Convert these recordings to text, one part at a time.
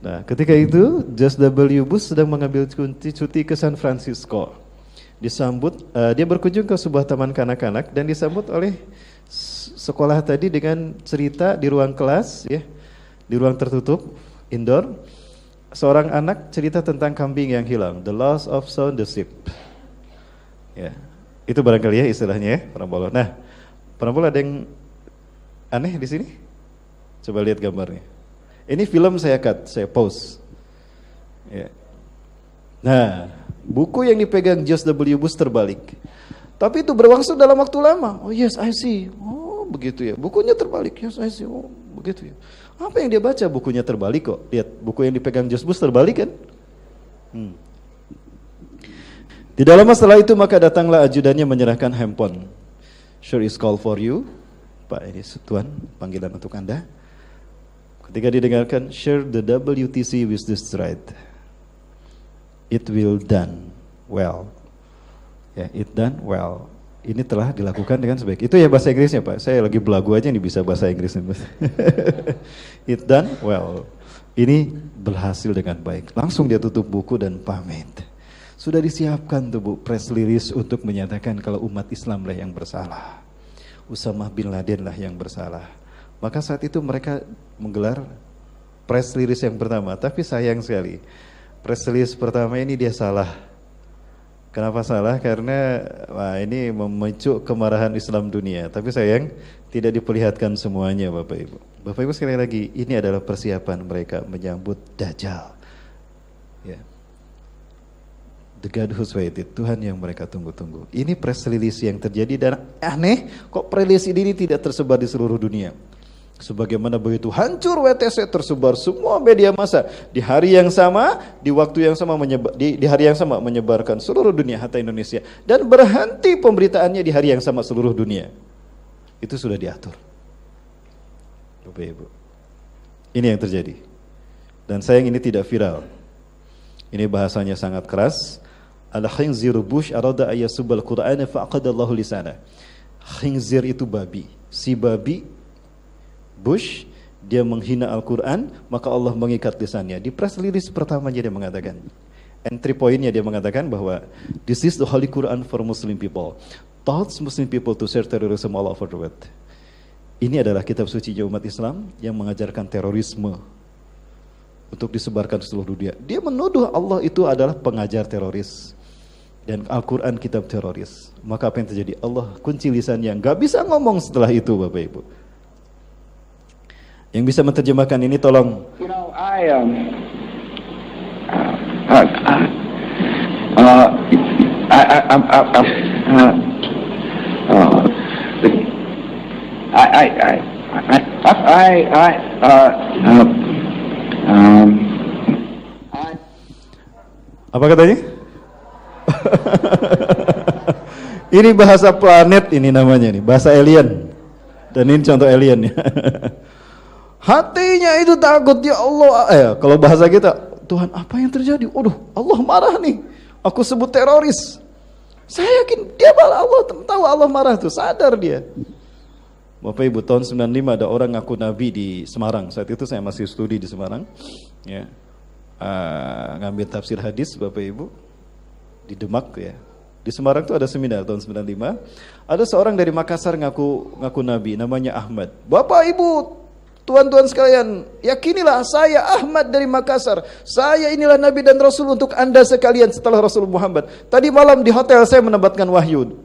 Nah, ketika itu George W. Bush sedang mengambil cuti, cuti ke San Francisco. Disambut, uh, dia berkunjung ke sebuah taman kanak-kanak dan disambut oleh sekolah tadi dengan cerita di ruang kelas, ya, di ruang tertutup, indoor. Seorang anak cerita tentang kambing yang hilang, the loss of son the sheep. Ya, itu barangkali ya istilahnya ya, Parambolo. Nah, Parambolo ada yang aneh di sini? Coba lihat gambarnya. Ini film saya cut, saya pause. Ya. Nah, buku yang dipegang George W. Bush terbalik. Tapi itu berlangsung dalam waktu lama. Oh yes, I see. Oh begitu ya. Bukunya terbalik. Yes, I see. Oh begitu ya. Apa yang dia baca? Bukunya terbalik kok. Lihat, buku yang dipegang George Bush terbalik kan? Hmm. Tidak lama setelah itu maka datanglah ajudannya menyerahkan handphone. Sure is call for you. Pak, ini Tuan, panggilan untuk Anda. Ketika didengarkan, share the WTC with this thread. It will done well. Ya, it done well. Ini telah dilakukan dengan sebaik. Itu ya bahasa Inggrisnya Pak. Saya lagi belagu aja nih bisa bahasa Inggris. it done well. Ini berhasil dengan baik. Langsung dia tutup buku dan pamit. Sudah disiapkan tuh Bu press release untuk menyatakan kalau umat Islam lah yang bersalah. Usamah bin Laden lah yang bersalah. Maka saat itu mereka menggelar press release yang pertama. Tapi sayang sekali, press release pertama ini dia salah. Kenapa salah? Karena wah, ini memicu kemarahan Islam dunia. Tapi sayang tidak diperlihatkan semuanya Bapak Ibu. Bapak Ibu sekali lagi, ini adalah persiapan mereka menyambut Dajjal. Ya. The God who's waited, Tuhan yang mereka tunggu-tunggu. Ini press release yang terjadi dan aneh, kok press release ini tidak tersebar di seluruh dunia. Sebagaimana begitu hancur WTC tersebar semua media massa di hari yang sama, di waktu yang sama menyebar, di, di hari yang sama menyebarkan seluruh dunia hatta Indonesia dan berhenti pemberitaannya di hari yang sama seluruh dunia. Itu sudah diatur. Bapak Ibu. Ini yang terjadi. Dan sayang ini tidak viral. Ini bahasanya sangat keras. Al-khinzir bush arada ayasubal Qur'ana fa'aqadallahu lisana. Khinzir itu babi. Si babi Bush dia menghina Al-Quran, maka Allah mengikat lisannya. Di press release pertamanya dia mengatakan, entry pointnya dia mengatakan bahwa this is the holy Quran for Muslim people. Thoughts Muslim people to share terrorism all over the world. Ini adalah kitab suci umat Islam yang mengajarkan terorisme untuk disebarkan di seluruh dunia. Dia menuduh Allah itu adalah pengajar teroris dan Al-Quran kitab teroris. Maka apa yang terjadi? Allah kunci lisannya, nggak bisa ngomong setelah itu Bapak Ibu. Yang bisa menerjemahkan ini tolong. You know, I um, uh, uh, uh, I, I, I, I, uh, uh, I, I, I, I, I, uh, uh, um, apa katanya? ini bahasa planet ini namanya nih, bahasa alien. Dan ini contoh alien ya. Hatinya itu takut ya Allah. Eh, kalau bahasa kita, Tuhan apa yang terjadi? Waduh, Allah marah nih. Aku sebut teroris. Saya yakin dia malah Allah tahu Allah marah tuh, sadar dia. Bapak Ibu tahun 95 ada orang ngaku nabi di Semarang. Saat itu saya masih studi di Semarang. Ya. Uh, ngambil tafsir hadis Bapak Ibu di Demak ya. Di Semarang itu ada seminar tahun 95. Ada seorang dari Makassar ngaku ngaku nabi namanya Ahmad. Bapak Ibu Tuan-tuan sekalian, yakinilah saya Ahmad dari Makassar. Saya inilah Nabi dan Rasul untuk anda sekalian setelah Rasul Muhammad. Tadi malam di hotel saya mendapatkan wahyu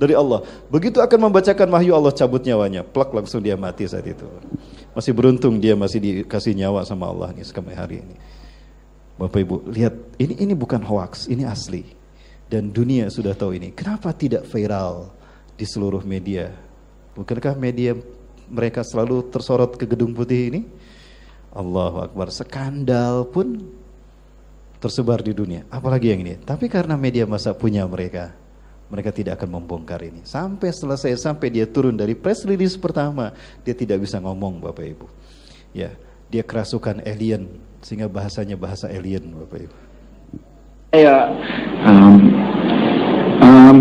dari Allah. Begitu akan membacakan wahyu Allah cabut nyawanya. Plak langsung dia mati saat itu. Masih beruntung dia masih dikasih nyawa sama Allah nih sampai hari ini. Bapak Ibu, lihat ini ini bukan hoax, ini asli. Dan dunia sudah tahu ini. Kenapa tidak viral di seluruh media? Bukankah media mereka selalu tersorot ke gedung putih ini? Allahu Akbar, skandal pun tersebar di dunia. Apalagi yang ini. Tapi karena media masa punya mereka, mereka tidak akan membongkar ini. Sampai selesai, sampai dia turun dari press release pertama, dia tidak bisa ngomong Bapak Ibu. Ya, dia kerasukan alien, sehingga bahasanya bahasa alien Bapak Ibu. Ya, um, um,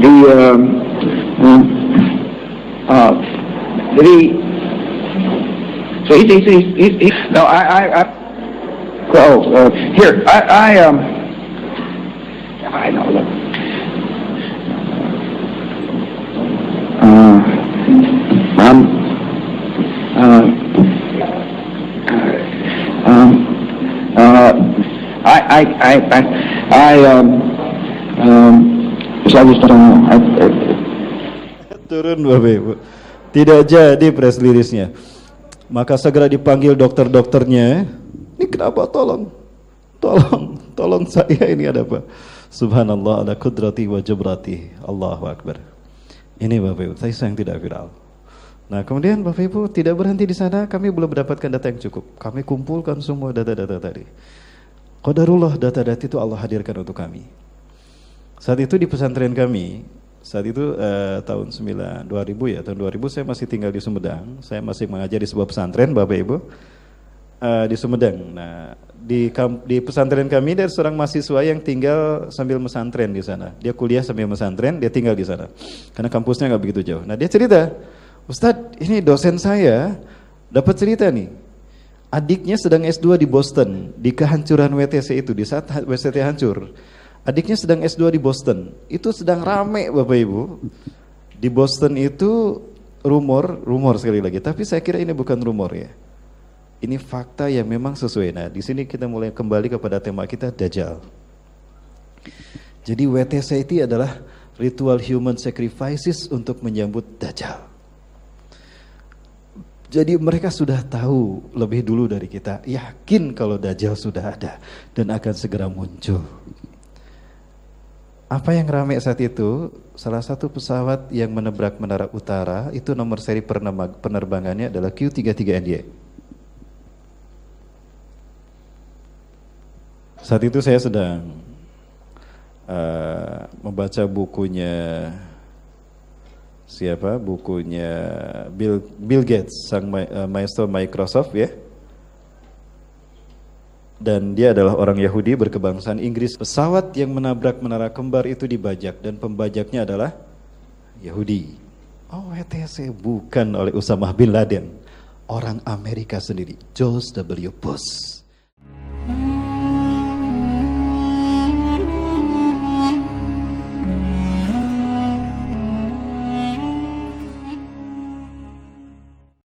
the um, um, Uh, jadi So he's, he's, he's, he's, he's no, I, I, I oh, uh, here, I, I, um, I know, look. Uh, um, uh, um, uh, I, I, I, I, I, um, um, so I just don't know. I, I, Turun Ibu. Tidak jadi press release-nya. Maka segera dipanggil dokter-dokternya. Ini kenapa tolong? Tolong, tolong saya ini ada apa? Subhanallah ada kudrati wa jabrati. Allahu Akbar. Ini Bapak Ibu, saya sayang tidak viral. Nah kemudian Bapak Ibu tidak berhenti di sana, kami belum mendapatkan data yang cukup. Kami kumpulkan semua data-data tadi. Qadarullah data-data itu Allah hadirkan untuk kami. Saat itu di pesantren kami, saat itu eh, tahun 9, 2000 ya, tahun 2000 saya masih tinggal di Sumedang. Saya masih mengajar di sebuah pesantren Bapak Ibu. Eh, di Sumedang. Nah, di di pesantren kami ada seorang mahasiswa yang tinggal sambil mesantren di sana. Dia kuliah sambil mesantren, dia tinggal di sana. Karena kampusnya nggak begitu jauh. Nah, dia cerita, "Ustadz, ini dosen saya dapat cerita nih. Adiknya sedang S2 di Boston, di kehancuran WTC itu, di saat WTC hancur. Adiknya sedang S2 di Boston. Itu sedang rame Bapak Ibu. Di Boston itu rumor, rumor sekali lagi. Tapi saya kira ini bukan rumor ya. Ini fakta yang memang sesuai. Nah, di sini kita mulai kembali kepada tema kita Dajjal. Jadi WTC itu adalah ritual human sacrifices untuk menyambut Dajjal. Jadi mereka sudah tahu lebih dulu dari kita, yakin kalau Dajjal sudah ada dan akan segera muncul. Apa yang ramai saat itu? Salah satu pesawat yang menabrak menara utara itu nomor seri penerbangannya adalah Q33NY. Saat itu saya sedang uh, membaca bukunya siapa? Bukunya Bill Bill Gates, sang ma uh, maestro Microsoft ya. Dan dia adalah orang Yahudi berkebangsaan Inggris. Pesawat yang menabrak menara kembar itu dibajak dan pembajaknya adalah Yahudi. Oh, WTC bukan oleh Usama bin Laden, orang Amerika sendiri, George W. Bush.